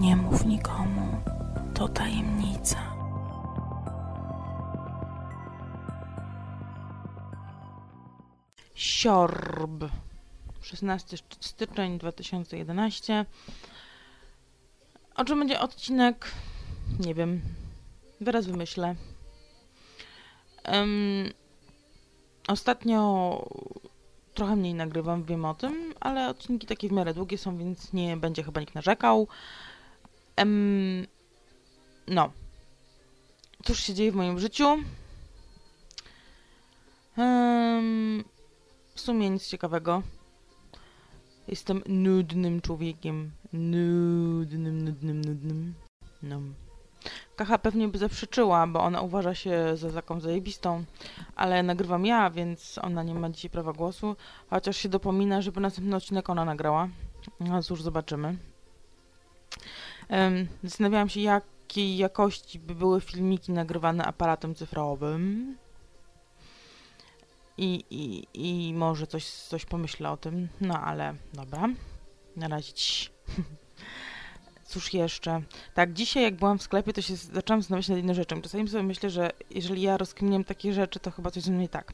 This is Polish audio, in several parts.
Nie mów nikomu, to tajemnica. Siorb. 16 styczeń 2011. O czym będzie odcinek? Nie wiem. Wyraz wymyślę. Um, ostatnio trochę mniej nagrywam, wiem o tym, ale odcinki takie w miarę długie są, więc nie będzie chyba nikt narzekał. Um, no. Cóż się dzieje w moim życiu? Um, w sumie nic ciekawego. Jestem nudnym człowiekiem. Nudnym, nudnym, nudnym. No. Kacha pewnie by zaprzeczyła, bo ona uważa się za taką zajebistą, ale nagrywam ja, więc ona nie ma dzisiaj prawa głosu, chociaż się dopomina, żeby następny odcinek ona nagrała. No cóż, zobaczymy. Zastanawiałam się, jakiej jakości by były filmiki nagrywane aparatem cyfrowym. I, i, i może coś, coś pomyślę o tym, no ale dobra, na razie ci. Cóż jeszcze? Tak, dzisiaj jak byłam w sklepie, to się zaczęłam zastanawiać nad jedną rzeczą. Czasami sobie myślę, że jeżeli ja rozkminiam takie rzeczy, to chyba coś ze mną nie tak.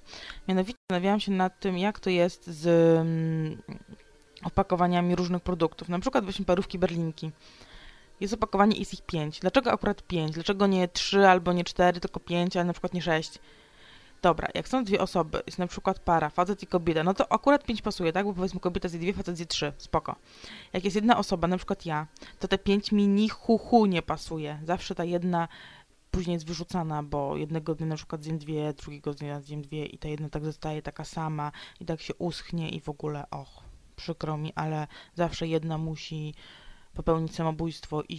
Mianowicie zastanawiałam się nad tym, jak to jest z mm, opakowaniami różnych produktów. Na przykład weźmy parówki berlinki. Jest opakowanie, jest ich pięć. Dlaczego akurat pięć? Dlaczego nie trzy albo nie cztery, tylko pięć, a na przykład nie sześć? Dobra, jak są dwie osoby, jest na przykład para, facet i kobieta, no to akurat pięć pasuje, tak? Bo powiedzmy kobieta zje dwie, facet zje trzy, spoko. Jak jest jedna osoba, na przykład ja, to te pięć mi ni hu, hu nie pasuje. Zawsze ta jedna później jest wyrzucana, bo jednego dnia na przykład zjem dwie, drugiego dnia zjem dwie i ta jedna tak zostaje taka sama i tak się uschnie i w ogóle, och, przykro mi, ale zawsze jedna musi popełnić samobójstwo i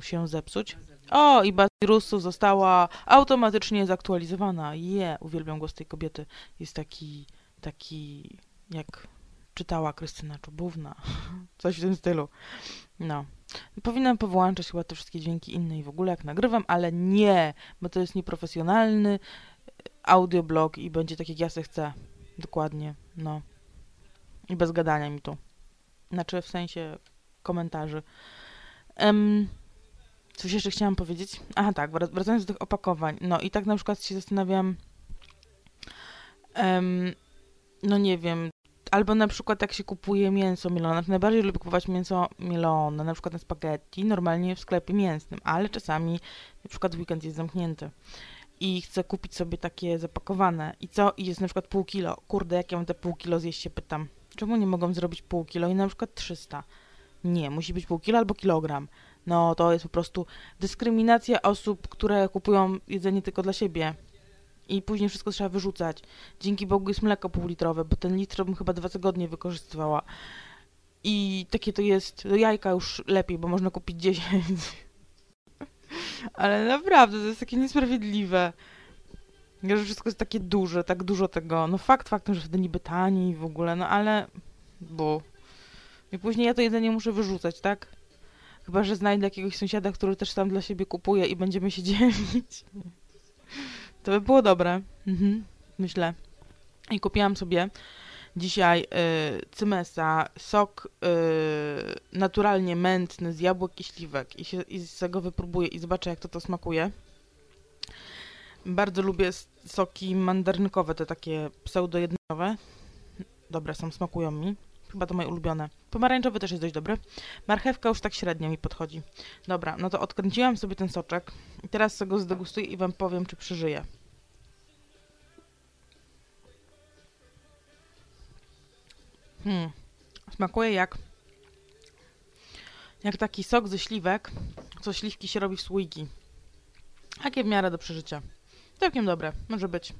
się zepsuć. O, i Basirusu została automatycznie zaktualizowana. Je, yeah, uwielbiam głos tej kobiety. Jest taki, taki, jak czytała Krystyna Czubówna. Coś w tym stylu. No. Powinnam powłączać chyba te wszystkie dźwięki inne i w ogóle jak nagrywam, ale nie, bo to jest nieprofesjonalny audioblog i będzie tak jak ja se chcę. Dokładnie, no. I bez gadania mi tu. Znaczy w sensie komentarzy. Um, coś jeszcze chciałam powiedzieć? Aha, tak, wracając do tych opakowań. No i tak na przykład się zastanawiam, um, no nie wiem, albo na przykład jak się kupuje mięso mielone, to najbardziej lubię kupować mięso mielone, na przykład na spaghetti, normalnie w sklepie mięsnym, ale czasami na przykład weekend jest zamknięty i chcę kupić sobie takie zapakowane i co? I jest na przykład pół kilo. Kurde, jak ja mam te pół kilo zjeść, się pytam. Czemu nie mogą zrobić pół kilo i na przykład 300? Nie, musi być pół kilo albo kilogram. No to jest po prostu dyskryminacja osób, które kupują jedzenie tylko dla siebie. I później wszystko trzeba wyrzucać. Dzięki Bogu jest mleko półlitrowe, bo ten litr bym chyba dwa tygodnie wykorzystywała. I takie to jest, do jajka już lepiej, bo można kupić 10. Ale naprawdę, to jest takie niesprawiedliwe. Że wszystko jest takie duże, tak dużo tego. No fakt faktem, że wtedy niby taniej w ogóle, no ale... Bo... I później ja to jedzenie muszę wyrzucać, tak? Chyba, że znajdę jakiegoś sąsiada, który też tam dla siebie kupuje i będziemy się dzielić. To by było dobre. Mhm, myślę. I kupiłam sobie dzisiaj y, cymesa, sok y, naturalnie mętny z jabłek i śliwek i, się, i z tego wypróbuję i zobaczę, jak to to smakuje. Bardzo lubię soki mandarynkowe, te takie pseudo-jednowe. Dobre są, smakują mi. Chyba to moje ulubione. Pomarańczowy też jest dość dobry. Marchewka już tak średnio mi podchodzi. Dobra, no to odkręciłam sobie ten soczek. I teraz sobie go zdegustuję i wam powiem, czy przeżyję. Hmm. Smakuje jak jak taki sok ze śliwek, co śliwki się robi w słoiki. Takie w miarę do przeżycia. Całkiem dobre, może być.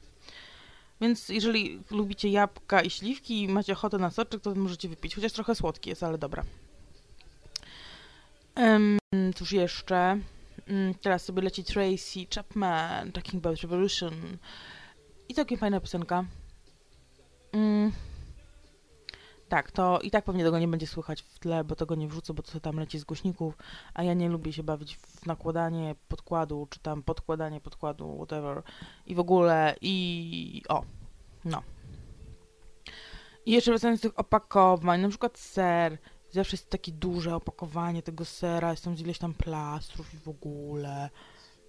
Więc jeżeli lubicie jabłka i śliwki i macie ochotę na soczek, to możecie wypić. Chociaż trochę słodki jest, ale dobra. Um, cóż jeszcze? Um, teraz sobie leci Tracy Chapman, Talking About Revolution. I całkiem fajna piosenka. Um, tak, to i tak pewnie tego nie będzie słychać w tle, bo tego nie wrzucę, bo to tam leci z głośników, a ja nie lubię się bawić w nakładanie podkładu, czy tam podkładanie podkładu, whatever. I w ogóle, i o, no. I jeszcze wracając do tych opakowań, na przykład ser Zawsze jest takie duże opakowanie tego sera, jest tam ileś tam plastrów i w ogóle.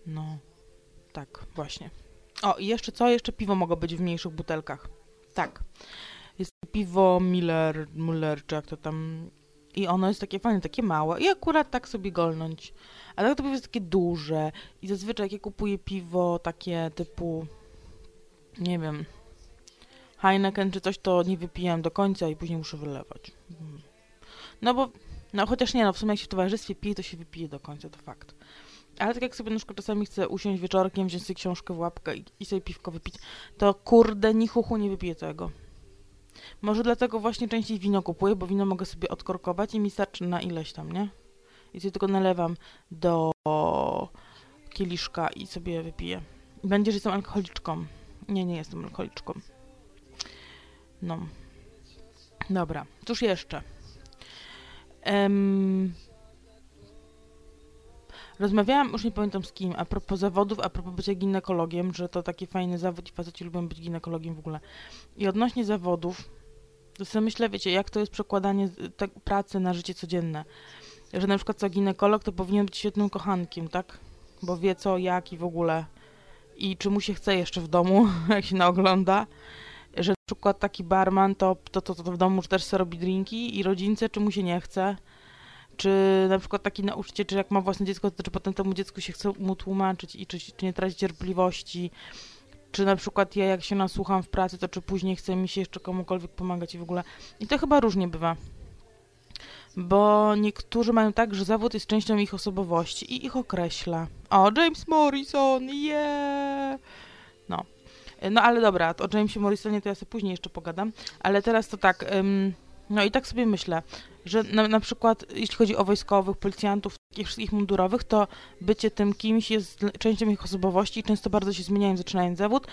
No, tak, właśnie. O, i jeszcze co? Jeszcze piwo mogło być w mniejszych butelkach. Tak. Piwo Miller, Muller, czy jak to tam... I ono jest takie fajne, takie małe. I akurat tak sobie golnąć. A tak to piwo jest takie duże. I zazwyczaj jak ja kupuję piwo takie typu... Nie wiem... Heineken czy coś, to nie wypijam do końca i później muszę wylewać. Mm. No bo... No chociaż nie, no w sumie jak się w towarzystwie pije, to się wypije do końca, to fakt. Ale tak jak sobie na przykład czasami chcę usiąść wieczorkiem, wziąć sobie książkę w łapkę i, i sobie piwko wypić, to kurde, ni chuchu nie wypiję tego. Może dlatego właśnie częściej wino kupuję, bo wino mogę sobie odkorkować i mi starczy na ileś tam, nie? I sobie tylko nalewam do kieliszka i sobie wypiję. Będzie, że jestem alkoholiczką. Nie, nie jestem alkoholiczką. No. Dobra, cóż jeszcze? Um, Rozmawiałam, już nie pamiętam z kim, a propos zawodów, a propos bycia ginekologiem, że to taki fajny zawód i faceci lubią być ginekologiem w ogóle. I odnośnie zawodów, to sobie myślę, wiecie, jak to jest przekładanie pracy na życie codzienne. Że na przykład co ginekolog, to powinien być świetnym kochankiem, tak? Bo wie co, jak i w ogóle. I czy mu się chce jeszcze w domu, jak się naogląda. Że na przykład taki barman, to, to, to, to w domu też sobie robi drinki i rodzince, czy mu się nie chce czy na przykład taki nauczyciel, czy jak ma własne dziecko, to czy potem temu dziecku się chce mu tłumaczyć i czy, czy nie traci cierpliwości, czy na przykład ja jak się nasłucham w pracy, to czy później chce mi się jeszcze komukolwiek pomagać i w ogóle. I to chyba różnie bywa. Bo niektórzy mają tak, że zawód jest częścią ich osobowości i ich określa. O, James Morrison, yeah! No. No ale dobra, o Jamesie Morrisonie to ja sobie później jeszcze pogadam. Ale teraz to tak... Ym, no i tak sobie myślę, że na, na, przykład jeśli chodzi o wojskowych, policjantów, takich wszystkich mundurowych, to bycie tym kimś jest częścią ich osobowości i często bardzo się zmieniają zaczynając zawód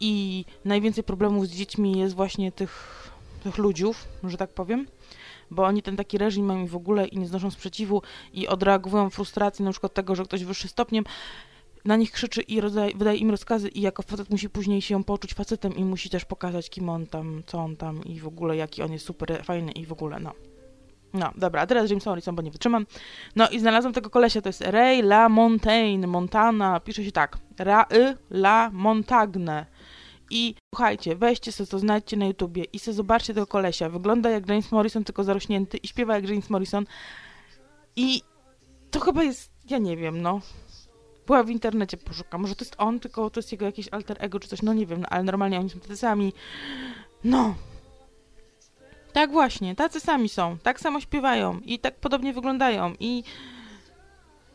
i najwięcej problemów z dziećmi jest właśnie tych, tych ludziów, że tak powiem, bo oni ten taki reżim mają w ogóle i nie znoszą sprzeciwu i odreagowują frustrację na przykład tego, że ktoś wyższy stopniem na nich krzyczy i wydaje im rozkazy i jako facet musi później się poczuć facetem i musi też pokazać, kim on tam, co on tam i w ogóle, jaki on jest super fajny i w ogóle, no. No, dobra, a teraz James Morrison, bo nie wytrzymam. No i znalazłam tego kolesia, to jest Ray La Montagne, Montana, pisze się tak, Ray La Montagne. I słuchajcie, weźcie sobie to, znajdźcie na YouTubie i sobie zobaczcie tego kolesia. Wygląda jak James Morrison, tylko zarośnięty i śpiewa jak James Morrison. I to chyba jest, ja nie wiem, no. Była w internecie, poszukam. Może to jest on, tylko to jest jego jakieś alter ego czy coś, no nie wiem, no, ale normalnie oni są tacy sami. No. Tak właśnie, tacy sami są, tak samo śpiewają i tak podobnie wyglądają i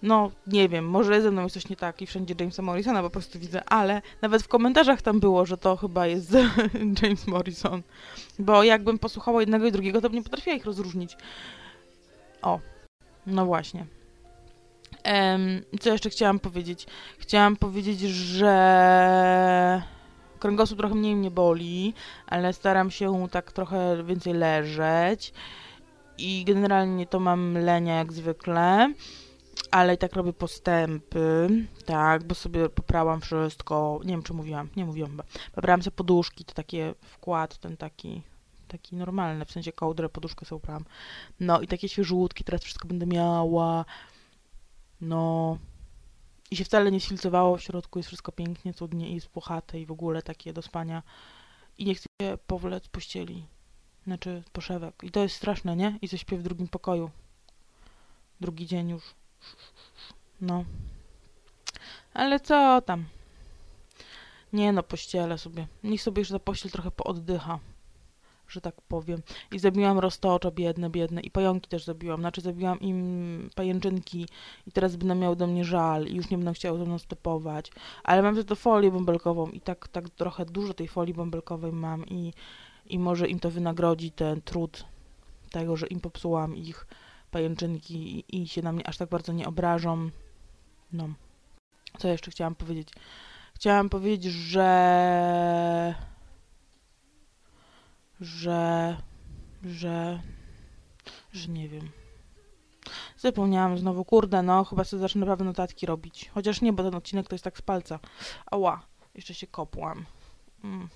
no, nie wiem, może ze mną jest coś nie tak i wszędzie Jamesa Morrisona po prostu widzę, ale nawet w komentarzach tam było, że to chyba jest James Morrison, bo jakbym posłuchała jednego i drugiego, to bym nie potrafiła ich rozróżnić. O, no właśnie. Um, co jeszcze chciałam powiedzieć? Chciałam powiedzieć, że kręgosłup trochę mniej mnie boli, ale staram się tak trochę więcej leżeć i generalnie to mam lenia jak zwykle, ale i tak robię postępy, tak, bo sobie poprałam wszystko, nie wiem czy mówiłam, nie mówiłam chyba, poprałam sobie poduszki, to takie wkład, ten taki taki normalny, w sensie kołdrę, poduszkę sobie uprałam. No i takie świeżutki, teraz wszystko będę miała. No. I się wcale nie sfilcowało, w środku jest wszystko pięknie, cudnie i jest puchate i w ogóle takie do spania. I nie chcę się powlec pościeli. Znaczy poszewek. I to jest straszne, nie? I coś śpię w drugim pokoju. Drugi dzień już. No. Ale co tam? Nie no, pościelę sobie. Niech sobie jeszcze ta pościel trochę pooddycha że tak powiem. I zabiłam roztocza biedne, biedne. I pająki też zabiłam. Znaczy zabiłam im pajęczynki i teraz będą miały do mnie żal i już nie będą chciały ze mną stopować. Ale mam za to folię bąbelkową i tak, tak trochę dużo tej folii bąbelkowej mam i, i może im to wynagrodzi ten trud tego, że im popsułam ich pajęczynki i, i się na mnie aż tak bardzo nie obrażą. No. Co jeszcze chciałam powiedzieć? Chciałam powiedzieć, że że, że, że nie wiem. Zapomniałam znowu, kurde, no, chyba sobie zacznę naprawdę notatki robić. Chociaż nie, bo ten odcinek to jest tak z palca. Ała, jeszcze się kopłam. Mm.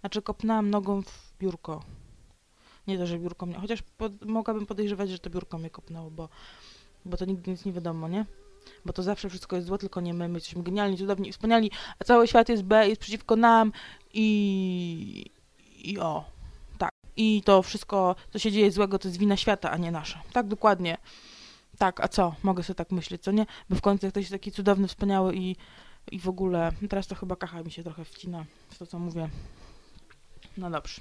Znaczy, kopnęłam nogą w biurko. Nie to, że biurko mnie, chociaż pod, mogłabym podejrzewać, że to biurko mnie kopnęło, bo, bo to nigdy nic nie wiadomo, nie? Bo to zawsze wszystko jest złe, tylko nie my. My jesteśmy genialni, cudowni i wspaniali, a cały świat jest B, jest przeciwko nam i... i o. I to wszystko, co się dzieje złego, to jest wina świata, a nie nasza. Tak, dokładnie. Tak, a co? Mogę sobie tak myśleć, co nie? Bo w końcu ktoś jest taki cudowny, wspaniały i, i w ogóle... Teraz to chyba kacha mi się trochę wcina w to, co mówię. No dobrze.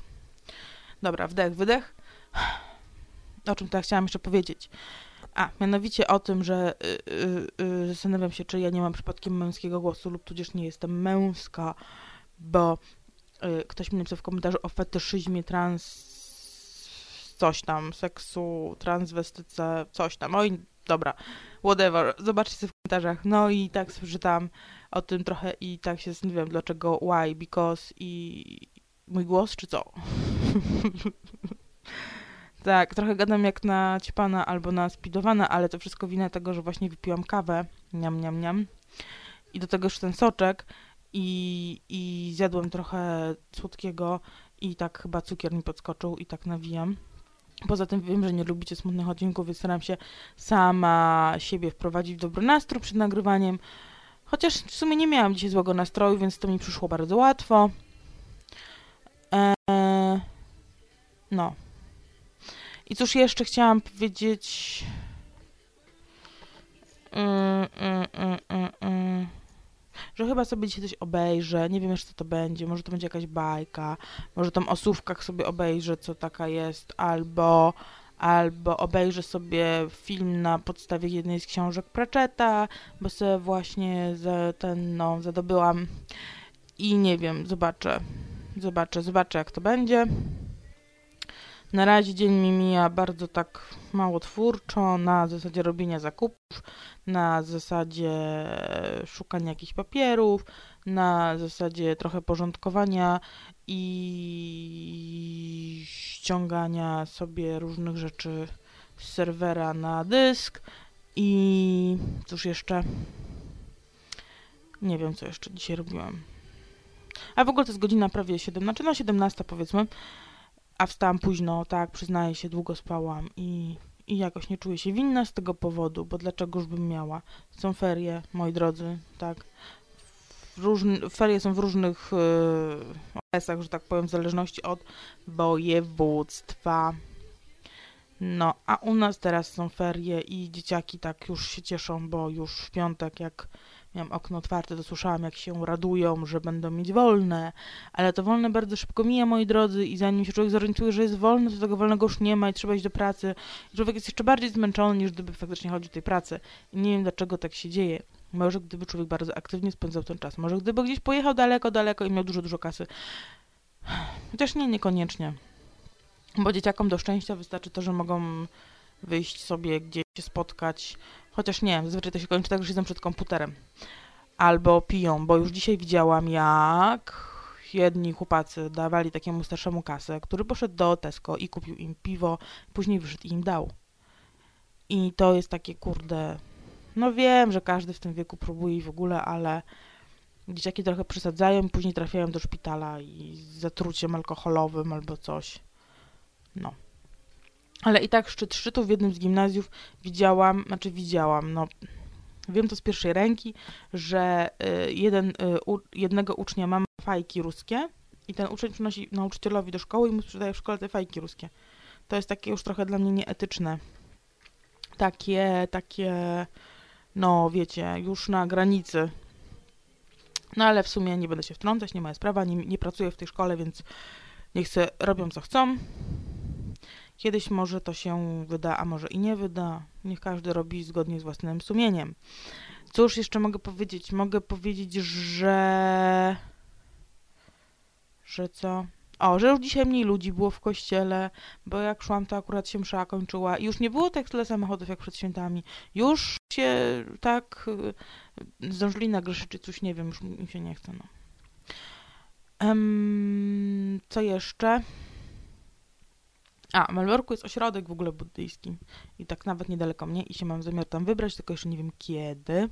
Dobra, wdech, wydech. O czym teraz chciałam jeszcze powiedzieć? A, mianowicie o tym, że yy, yy, zastanawiam się, czy ja nie mam przypadkiem męskiego głosu lub tudzież nie jestem męska, bo ktoś mi napisał w komentarzu o fetyszyzmie trans coś tam, seksu, transwestyce, coś tam. Oj, dobra, whatever, zobaczcie w komentarzach. No i tak przeczytam o tym trochę i tak się zastanawiam, dlaczego, why, because i mój głos, czy co? tak, trochę gadam jak na ćpana albo na spidowana, ale to wszystko wina tego, że właśnie wypiłam kawę, niam, niam, niam. I do tego już ten soczek i, i zjadłem trochę słodkiego i tak chyba cukier mi podskoczył i tak nawijam. Poza tym wiem, że nie lubicie smutnych odcinków, więc staram się sama siebie wprowadzić w dobry nastrój przed nagrywaniem. Chociaż w sumie nie miałam dzisiaj złego nastroju, więc to mi przyszło bardzo łatwo. Eee, no. I cóż jeszcze chciałam powiedzieć... Mm, mm, mm że chyba sobie dzisiaj coś obejrzę, nie wiem jeszcze co to będzie, może to będzie jakaś bajka, może tam o słówkach sobie obejrzę, co taka jest, albo albo obejrzę sobie film na podstawie jednej z książek Pratchetta, bo sobie właśnie za ten, no, zadobyłam i nie wiem, zobaczę, zobaczę, zobaczę jak to będzie. Na razie dzień mi mija bardzo tak mało twórczo, na zasadzie robienia zakupów, na zasadzie szukania jakichś papierów, na zasadzie trochę porządkowania i ściągania sobie różnych rzeczy z serwera na dysk i cóż jeszcze? Nie wiem, co jeszcze dzisiaj robiłam. A w ogóle to jest godzina prawie 17, znaczy no 17 powiedzmy. A wstałam późno, tak, przyznaję się, długo spałam i, i jakoś nie czuję się winna z tego powodu, bo dlaczegoż bym miała? Są ferie, moi drodzy, tak. Różn, ferie są w różnych yy, okresach, że tak powiem, w zależności od województwa. No, a u nas teraz są ferie i dzieciaki tak już się cieszą, bo już w piątek, jak miałam okno otwarte, to słyszałam, jak się radują, że będą mieć wolne, ale to wolne bardzo szybko mija, moi drodzy, i zanim się człowiek zorientuje, że jest wolny, to tego wolnego już nie ma i trzeba iść do pracy. Człowiek jest jeszcze bardziej zmęczony, niż gdyby faktycznie chodził do tej pracy. I nie wiem, dlaczego tak się dzieje. Może gdyby człowiek bardzo aktywnie spędzał ten czas. Może gdyby gdzieś pojechał daleko, daleko i miał dużo, dużo kasy. Chociaż nie, niekoniecznie. Bo dzieciakom do szczęścia wystarczy to, że mogą wyjść sobie gdzieś się spotkać, chociaż nie, zazwyczaj to się kończy tak, że siedzą przed komputerem. Albo piją, bo już dzisiaj widziałam, jak jedni chłopacy dawali takiemu starszemu kasę, który poszedł do Tesco i kupił im piwo, później wyszedł i im dał. I to jest takie, kurde, no wiem, że każdy w tym wieku próbuje i w ogóle, ale dzieciaki trochę przesadzają później trafiają do szpitala i z zatruciem alkoholowym albo coś. No. Ale i tak szczyt szczytu w jednym z gimnazjów widziałam, znaczy widziałam, no wiem to z pierwszej ręki, że y, jeden, y, jednego ucznia ma fajki ruskie i ten uczeń przynosi nauczycielowi do szkoły i mu sprzedaje w szkole te fajki ruskie. To jest takie już trochę dla mnie nieetyczne. Takie, takie, no wiecie, już na granicy. No ale w sumie nie będę się wtrącać, nie moja sprawa, nie, nie pracuję w tej szkole, więc niech se robią co chcą. Kiedyś może to się wyda, a może i nie wyda. Niech każdy robi zgodnie z własnym sumieniem. Cóż jeszcze mogę powiedzieć? Mogę powiedzieć, że... Że co? O, że już dzisiaj mniej ludzi było w kościele, bo jak szłam, to akurat się msza kończyła i już nie było tak tyle samochodów jak przed świętami. Już się tak y, zdążyli nagrzeszyć, czy coś, nie wiem, już mi się nie chce, no. Um, co jeszcze? A, w Melborku jest ośrodek w ogóle buddyjski i tak nawet niedaleko mnie i się mam zamiar tam wybrać, tylko jeszcze nie wiem kiedy,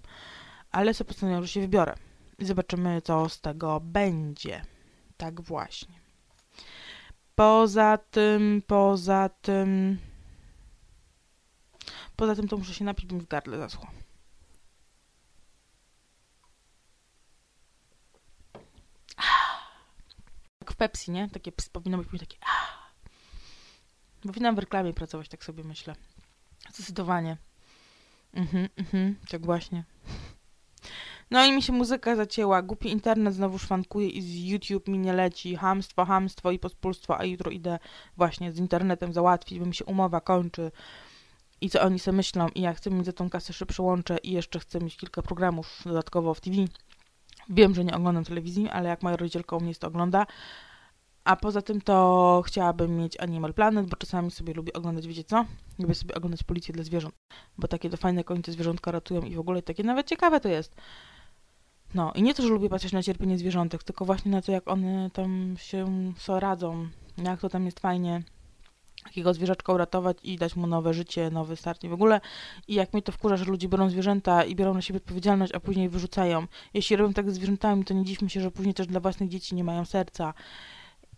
ale sobie postanowiłam, że się wybiorę i zobaczymy, co z tego będzie. Tak właśnie. Poza tym, poza tym... Poza tym to muszę się napić, bo mi w gardle zaschło. Jak w Pepsi, nie? Takie powinno być takie Powinnam w reklamie pracować, tak sobie myślę. Zdecydowanie. Mhm, mhm, tak właśnie. No i mi się muzyka zacięła, głupi internet znowu szwankuje i z YouTube mi nie leci, hamstwo, hamstwo i pospólstwo, a jutro idę właśnie z internetem załatwić, bo mi się umowa kończy i co oni sobie myślą i ja chcę mieć za tą kasę szybsze łącze i jeszcze chcę mieć kilka programów dodatkowo w TV. Wiem, że nie oglądam telewizji, ale jak moja rodzicielka u mnie to ogląda, a poza tym to chciałabym mieć Animal Planet, bo czasami sobie lubię oglądać, wiecie co? Lubię sobie oglądać Policję dla zwierząt, bo takie to fajne końce zwierzątka ratują i w ogóle takie nawet ciekawe to jest. No i nie to, że lubię patrzeć na cierpienie zwierzątek, tylko właśnie na to, jak one tam się so radzą, jak to tam jest fajnie, takiego zwierzaczka uratować i dać mu nowe życie, nowy start i w ogóle. I jak mnie to wkurza, że ludzie biorą zwierzęta i biorą na siebie odpowiedzialność, a później wyrzucają. Jeśli robią tak ze zwierzętami, to nie dziwmy się, że później też dla własnych dzieci nie mają serca.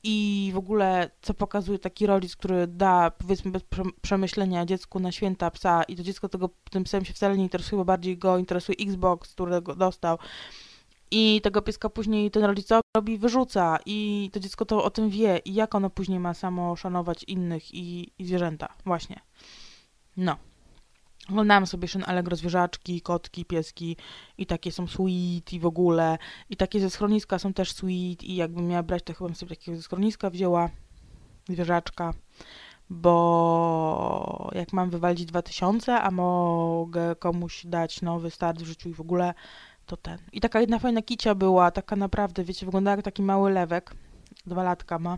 I w ogóle, co pokazuje taki rodzic, który da, powiedzmy, bez przemyślenia dziecku na święta psa i to dziecko tego, tym psem się wcale nie interesuje, bo bardziej go interesuje Xbox, którego dostał i tego pieska później ten rodzic robi, wyrzuca i to dziecko to o tym wie i jak ono później ma samo szanować innych i, i zwierzęta. Właśnie. No. Oglądałam sobie Szyn Allegro zwierzaczki, kotki, pieski i takie są sweet i w ogóle. I takie ze schroniska są też sweet i jakbym miała brać, to chyba bym sobie takiego ze schroniska wzięła zwierzaczka, bo jak mam wywalić 2000, a mogę komuś dać nowy start w życiu i w ogóle, to ten. I taka jedna fajna kicia była, taka naprawdę, wiecie, wyglądała jak taki mały lewek. Dwa latka ma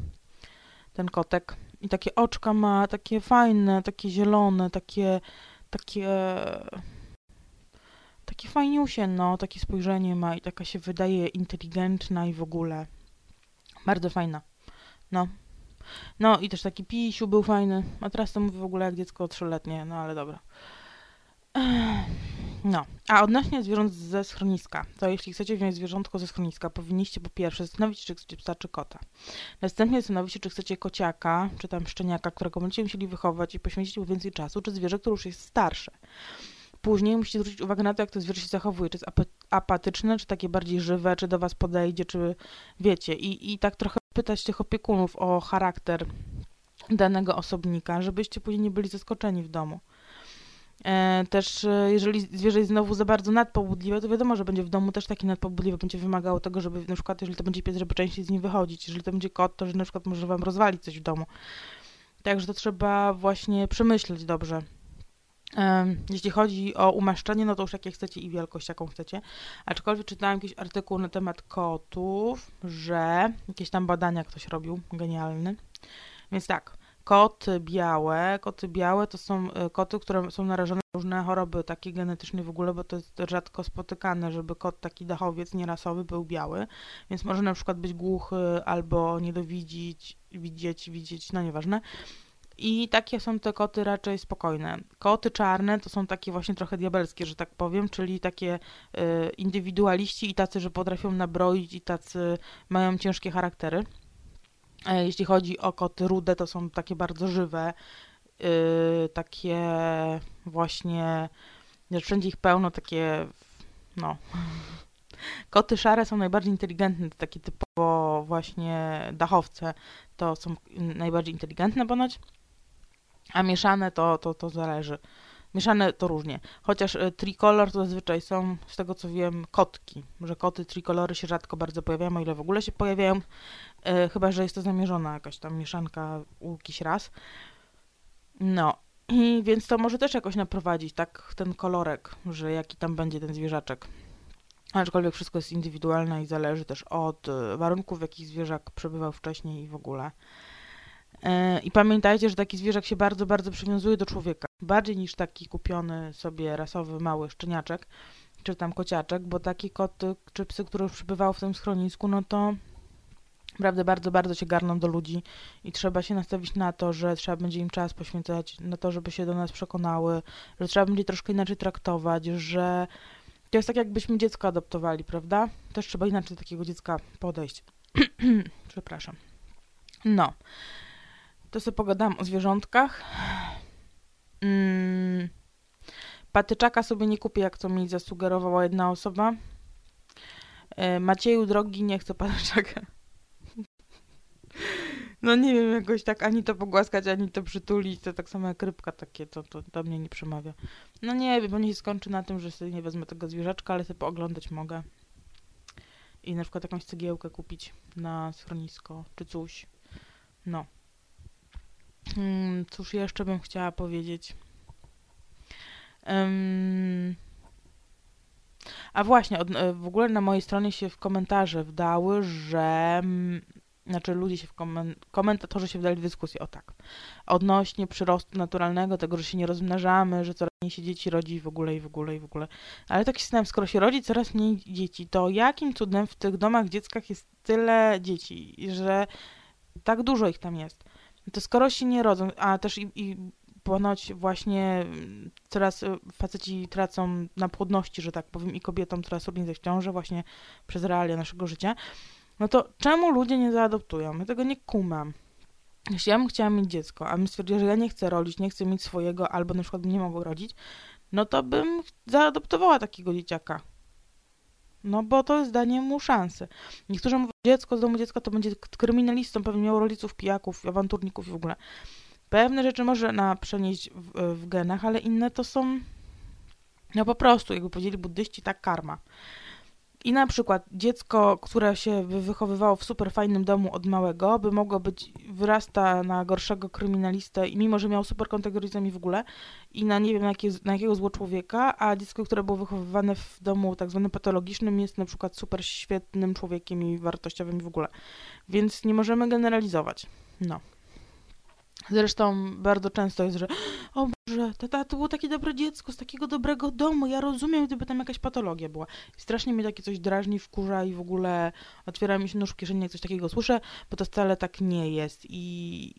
ten kotek. I takie oczka ma, takie fajne, takie zielone, takie, takie, takie fajniusie, no, takie spojrzenie ma i taka się wydaje inteligentna i w ogóle. Bardzo fajna. No. No i też taki pisiu był fajny. A teraz to mówię w ogóle jak dziecko trzyletnie, no ale dobra. No, a odnośnie zwierząt ze schroniska, to jeśli chcecie wziąć zwierzątko ze schroniska, powinniście po pierwsze zastanowić się, czy chcecie psa czy kota. Następnie zastanowić się, czy chcecie kociaka, czy tam szczeniaka, którego będziecie musieli wychować i poświęcić mu więcej czasu, czy zwierzę, które już jest starsze. Później musicie zwrócić uwagę na to, jak to zwierzę się zachowuje, czy jest ap apatyczne, czy takie bardziej żywe, czy do was podejdzie, czy wiecie. I, i tak trochę pytać tych opiekunów o charakter danego osobnika, żebyście później nie byli zaskoczeni w domu. E, też e, jeżeli zwierzę jest znowu za bardzo nadpobudliwe, to wiadomo, że będzie w domu też taki nadpobudliwy, będzie wymagało tego, żeby na przykład, jeżeli to będzie pies, żeby częściej z nim wychodzić, jeżeli to będzie kot, to że na przykład może wam rozwalić coś w domu. Także to trzeba właśnie przemyśleć dobrze. Jeśli chodzi o umaszczenie, no to już jakie chcecie i wielkość, jaką chcecie. Aczkolwiek czytałam jakiś artykuł na temat kotów, że jakieś tam badania ktoś robił, genialny. Więc tak, Koty białe, koty białe to są e, koty, które są narażone na różne choroby takie genetyczne w ogóle, bo to jest rzadko spotykane, żeby kot taki dachowiec nierasowy był biały, więc może na przykład być głuchy albo niedowidzieć, widzieć, widzieć, no nieważne. I takie są te koty raczej spokojne. Koty czarne to są takie właśnie trochę diabelskie, że tak powiem, czyli takie y, indywidualiści i tacy, że potrafią nabroić i tacy mają ciężkie charaktery. E, jeśli chodzi o koty rude, to są takie bardzo żywe, yy, takie właśnie, że wszędzie ich pełno, takie, no. Koty szare są najbardziej inteligentne, takie typowo właśnie dachowce, to są najbardziej inteligentne ponoć, a mieszane to, to, to zależy. Mieszane to różnie. Chociaż y, trikolor to zazwyczaj są, z tego co wiem, kotki. Że koty trikolory się rzadko bardzo pojawiają, o ile w ogóle się pojawiają. Y, chyba, że jest to zamierzona jakaś tam mieszanka u jakiś raz. No. I więc to może też jakoś naprowadzić, tak, ten kolorek, że jaki tam będzie ten zwierzaczek. Aczkolwiek wszystko jest indywidualne i zależy też od y, warunków, w jakich zwierzak przebywał wcześniej i w ogóle. E, I pamiętajcie, że taki zwierzak się bardzo, bardzo przywiązuje do człowieka. Bardziej niż taki kupiony sobie rasowy mały szczeniaczek, czy tam kociaczek, bo taki kot czy psy, które już przybywały w tym schronisku, no to naprawdę bardzo, bardzo się garną do ludzi i trzeba się nastawić na to, że trzeba będzie im czas poświęcać, na to, żeby się do nas przekonały, że trzeba będzie troszkę inaczej traktować, że to jest tak, jakbyśmy dziecko adoptowali, prawda? Też trzeba inaczej do takiego dziecka podejść. Przepraszam. No. To sobie pogadałam o zwierzątkach. Mm, patyczaka sobie nie kupię, jak to mi zasugerowała jedna osoba. E, Macieju drogi, nie chcę patyczaka. No nie wiem, jakoś tak ani to pogłaskać, ani to przytulić, to tak samo jak rybka takie, to, to do mnie nie przemawia. No nie wiem, bo nie się skończy na tym, że sobie nie wezmę tego zwierzaczka, ale sobie pooglądać mogę. I na przykład jakąś cegiełkę kupić na schronisko, czy coś. No. Hmm, cóż jeszcze bym chciała powiedzieć? Um, a właśnie, od, e, w ogóle na mojej stronie się w komentarze wdały, że znaczy ludzie się w komen komentatorzy się wdali w dyskusję, o tak, odnośnie przyrostu naturalnego, tego, że się nie rozmnażamy, że coraz mniej się dzieci rodzi w ogóle i w ogóle i w ogóle. Ale tak się zastanawiam, skoro się rodzi coraz mniej dzieci, to jakim cudem w tych domach dzieckach jest tyle dzieci, że tak dużo ich tam jest? To skoro się nie rodzą, a też i, i ponoć właśnie coraz faceci tracą na płodności, że tak powiem, i kobietom coraz trudniej ze w ciąży właśnie przez realia naszego życia, no to czemu ludzie nie zaadoptują? Ja tego nie kumam. Jeśli ja bym chciała mieć dziecko, a bym stwierdziła, że ja nie chcę rodzić, nie chcę mieć swojego, albo na przykład nie mogła rodzić, no to bym zaadoptowała takiego dzieciaka. No bo to jest danie mu szansy. Niektórzy mówią, dziecko z domu dziecka to będzie kryminalistą, pewnie miał rodziców pijaków, awanturników i w ogóle. Pewne rzeczy można przenieść w, w genach, ale inne to są, no po prostu, jakby powiedzieli buddyści, tak karma. I na przykład dziecko, które się wychowywało w super fajnym domu od małego, by mogło być, wyrasta na gorszego kryminalistę i mimo, że miał super kontakt i w ogóle i na nie wiem na, jakie, na jakiego zło człowieka, a dziecko, które było wychowywane w domu tak zwanym patologicznym jest na przykład super świetnym człowiekiem i wartościowym w ogóle. Więc nie możemy generalizować. No. Zresztą bardzo często jest, że o Boże, tata, to było takie dobre dziecko z takiego dobrego domu, ja rozumiem, gdyby tam jakaś patologia była. I strasznie mnie takie coś drażni, wkurza i w ogóle otwiera mi się nóż w kieszeni, jak coś takiego słyszę, bo to wcale tak nie jest I,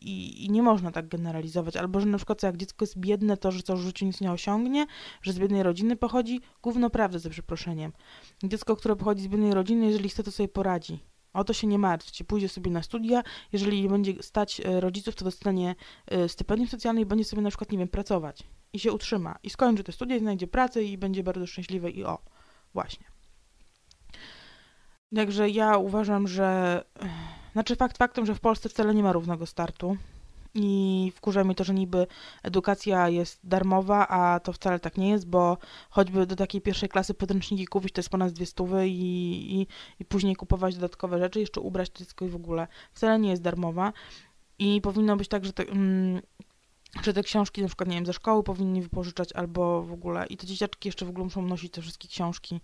i, i nie można tak generalizować. Albo, że na przykład jak dziecko jest biedne, to, że co w życiu nic nie osiągnie, że z biednej rodziny pochodzi, gówno prawda, za przeproszeniem. Dziecko, które pochodzi z biednej rodziny, jeżeli chce, to sobie poradzi o to się nie martwcie, pójdzie sobie na studia, jeżeli będzie stać e, rodziców, to dostanie e, stypendium socjalne i będzie sobie na przykład, nie wiem, pracować. I się utrzyma. I skończy te studia znajdzie pracę i będzie bardzo szczęśliwy. I o, właśnie. Także ja uważam, że, znaczy fakt faktem, że w Polsce wcale nie ma równego startu i wkurza mnie to, że niby edukacja jest darmowa, a to wcale tak nie jest, bo choćby do takiej pierwszej klasy podręczniki kupić to jest ponad dwie stówy i, i, i później kupować dodatkowe rzeczy, jeszcze ubrać dziecko i w ogóle wcale nie jest darmowa i powinno być tak, że te, mm, że te książki na przykład, nie wiem, ze szkoły powinni wypożyczać albo w ogóle i te dzieciaczki jeszcze w ogóle muszą nosić te wszystkie książki.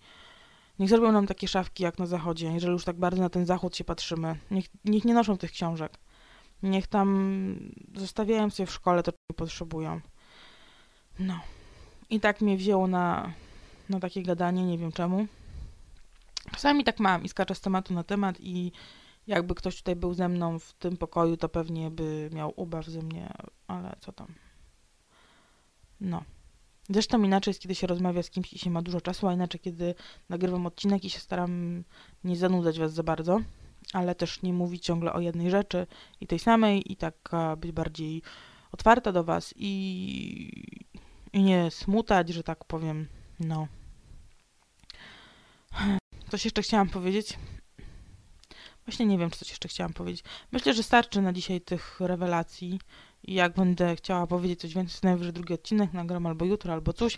Niech zrobią nam takie szafki jak na zachodzie, jeżeli już tak bardzo na ten zachód się patrzymy. Niech, niech nie noszą tych książek. Niech tam zostawiają sobie w szkole to, czego potrzebują. No. I tak mnie wzięło na, na takie gadanie, nie wiem czemu. Czasami tak mam i skaczę z tematu na temat i jakby ktoś tutaj był ze mną w tym pokoju, to pewnie by miał ubaw ze mnie, ale co tam. No. Zresztą inaczej jest, kiedy się rozmawia z kimś i się ma dużo czasu, a inaczej, kiedy nagrywam odcinek i się staram nie zanudzać was za bardzo ale też nie mówić ciągle o jednej rzeczy i tej samej i tak być bardziej otwarta do was i, i nie smutać, że tak powiem, no. Coś jeszcze chciałam powiedzieć? Właśnie nie wiem, czy coś jeszcze chciałam powiedzieć. Myślę, że starczy na dzisiaj tych rewelacji i jak będę chciała powiedzieć coś więcej, to najwyżej drugi odcinek nagram albo jutro, albo coś.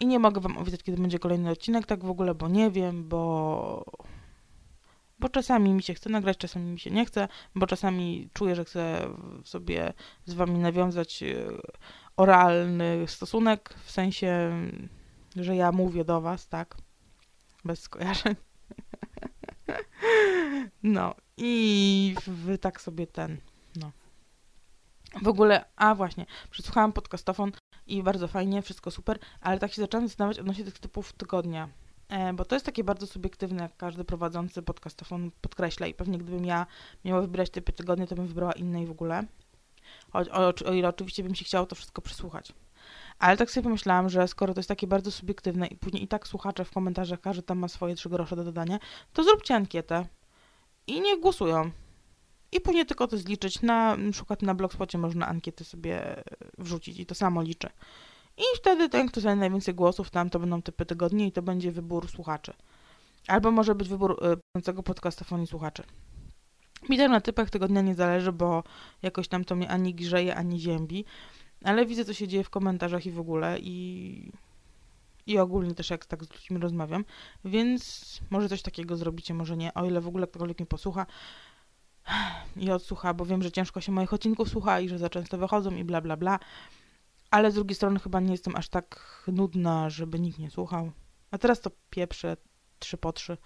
I nie mogę wam obiecać, kiedy będzie kolejny odcinek, tak w ogóle, bo nie wiem, bo bo czasami mi się chce nagrać, czasami mi się nie chce, bo czasami czuję, że chcę sobie z wami nawiązać e, oralny stosunek, w sensie, że ja mówię do was, tak, bez skojarzeń. No i wy tak sobie ten, no. W ogóle, a właśnie, przesłuchałam podcastofon i bardzo fajnie, wszystko super, ale tak się zaczęłam zastanawiać odnośnie tych typów tygodnia. E, bo to jest takie bardzo subiektywne, jak każdy prowadzący podcastofon podkreśla i pewnie gdybym ja miała wybierać typy tygodnie, to bym wybrała inne i w ogóle. O, o, o ile oczywiście bym się chciało to wszystko przesłuchać. Ale tak sobie pomyślałam, że skoro to jest takie bardzo subiektywne i później i tak słuchacze w komentarzach, każdy tam ma swoje trzy grosze do dodania, to zróbcie ankietę i niech głosują. I później tylko to zliczyć. Na, na przykład na Blogspocie można ankiety sobie wrzucić i to samo liczy. I wtedy ten, kto zajmie najwięcej głosów, tam to będą typy tygodni i to będzie wybór słuchaczy. Albo może być wybór y, podcastofonii słuchaczy. Mi tak na typach tygodnia nie zależy, bo jakoś tam to mnie ani grzeje, ani ziębi. Ale widzę, co się dzieje w komentarzach i w ogóle i, i ogólnie też jak tak z ludźmi rozmawiam, więc może coś takiego zrobicie, może nie, o ile w ogóle ktokolwiek mnie posłucha i odsłucha, bo wiem, że ciężko się moich odcinków słucha i że za często wychodzą i bla bla bla, ale z drugiej strony chyba nie jestem aż tak nudna, żeby nikt nie słuchał. A teraz to pieprzę trzy po trzy,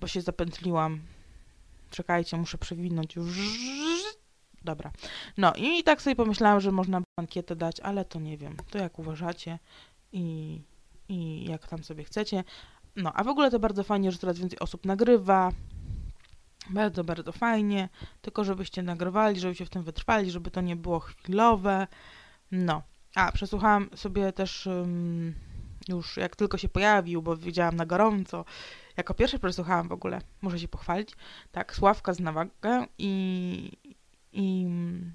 bo się zapętliłam. Czekajcie, muszę przewinąć już. Dobra. No i tak sobie pomyślałam, że można ankietę dać, ale to nie wiem. To jak uważacie i, i jak tam sobie chcecie. No, a w ogóle to bardzo fajnie, że coraz więcej osób nagrywa. Bardzo, bardzo fajnie. Tylko żebyście nagrywali, żebyście w tym wytrwali, żeby to nie było chwilowe. No. A, przesłuchałam sobie też um, już jak tylko się pojawił, bo wiedziałam na gorąco. Jako pierwsze przesłuchałam w ogóle, muszę się pochwalić. Tak, Sławka z Nawagę i, i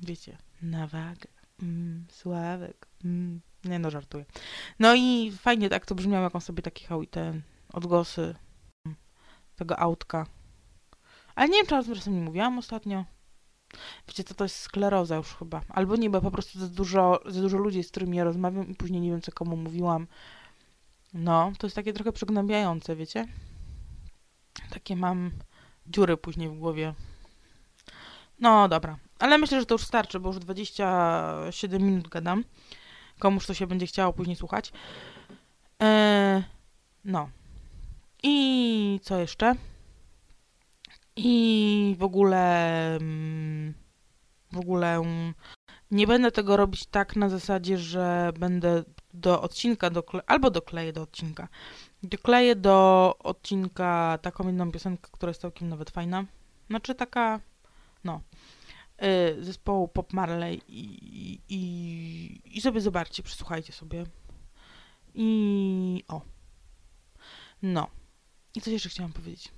wiecie, na wagę. Mm, Sławek. Mm. Nie no, żartuję. No i fajnie tak to brzmiało, jak on sobie takie te odgłosy tego autka. Ale nie wiem, czy o tym nie mówiłam ostatnio. Wiecie, co to jest skleroza już chyba. Albo nie, bo po prostu za dużo, za dużo ludzi, z którymi ja rozmawiam i później nie wiem, co komu mówiłam. No, to jest takie trochę przygnębiające, wiecie? Takie mam dziury później w głowie. No, dobra. Ale myślę, że to już starczy, bo już 27 minut gadam. Komuż to się będzie chciało później słuchać. Eee, no. I co jeszcze? I w ogóle... Mm, w ogóle nie będę tego robić tak na zasadzie, że będę do odcinka, dokle- albo dokleję do odcinka. Dokleję do odcinka taką jedną piosenkę, która jest całkiem nawet fajna. Znaczy taka, no, Y, zespołu Pop Marley i, i, i sobie zobaczcie, przesłuchajcie sobie. I o. No. I coś jeszcze chciałam powiedzieć.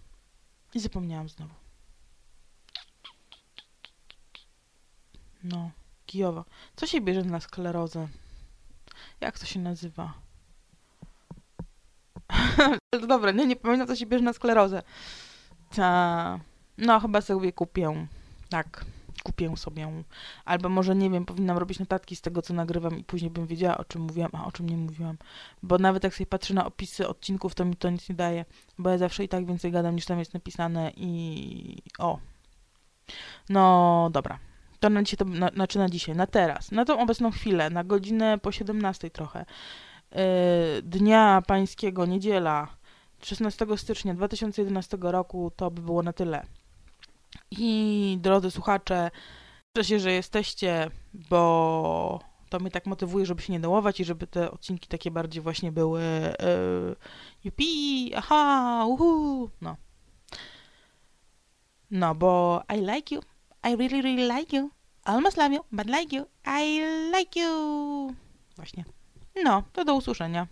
I zapomniałam znowu. No, Kijowa. Co się bierze na sklerozę? Jak to się nazywa? Dobra, nie, nie pamiętam, co się bierze na sklerozę. Ta... No, chyba sobie kupię. Tak kupię sobie, albo może nie wiem, powinnam robić notatki z tego, co nagrywam i później bym wiedziała, o czym mówiłam, a o czym nie mówiłam. Bo nawet jak sobie patrzę na opisy odcinków, to mi to nic nie daje, bo ja zawsze i tak więcej gadam, niż tam jest napisane i o. No, dobra. To na dzisiaj, to na, znaczy na dzisiaj, na teraz, na tą obecną chwilę, na godzinę po 17 trochę, yy, Dnia Pańskiego, niedziela, 16 stycznia 2011 roku, to by było na tyle. I drodzy słuchacze, cieszę się, że jesteście, bo to mnie tak motywuje, żeby się nie dołować i żeby te odcinki takie bardziej właśnie były yy, aha, uhu, no. No, bo I like you, I really, really like you, almost love you, but like you, I like you. Właśnie. No, to do usłyszenia.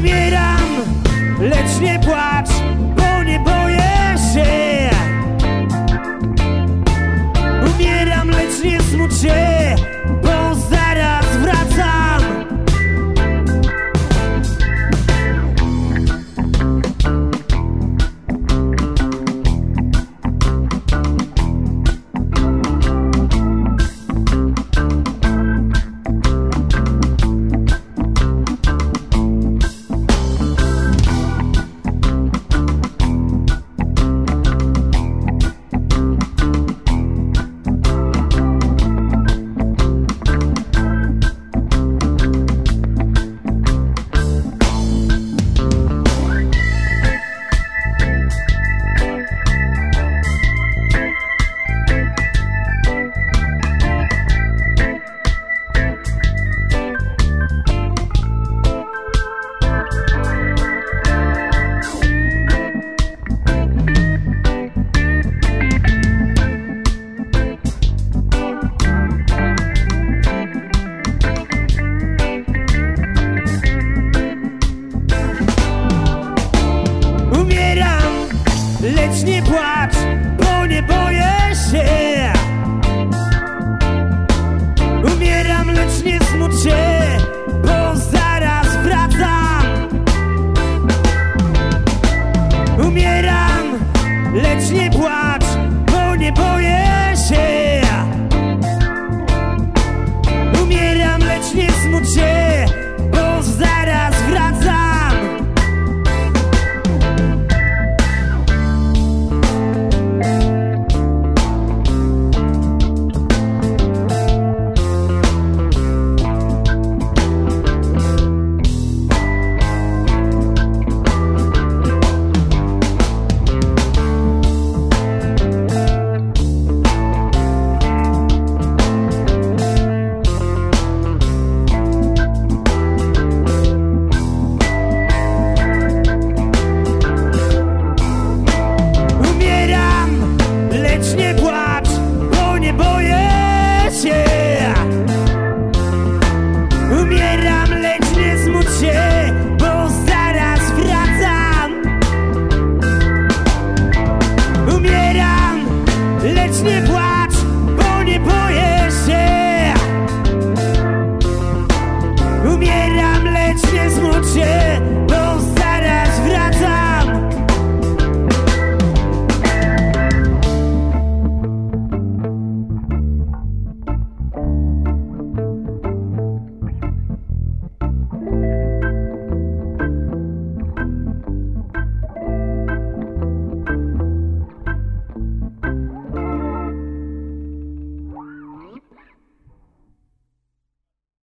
Umieram, lecz nie płacz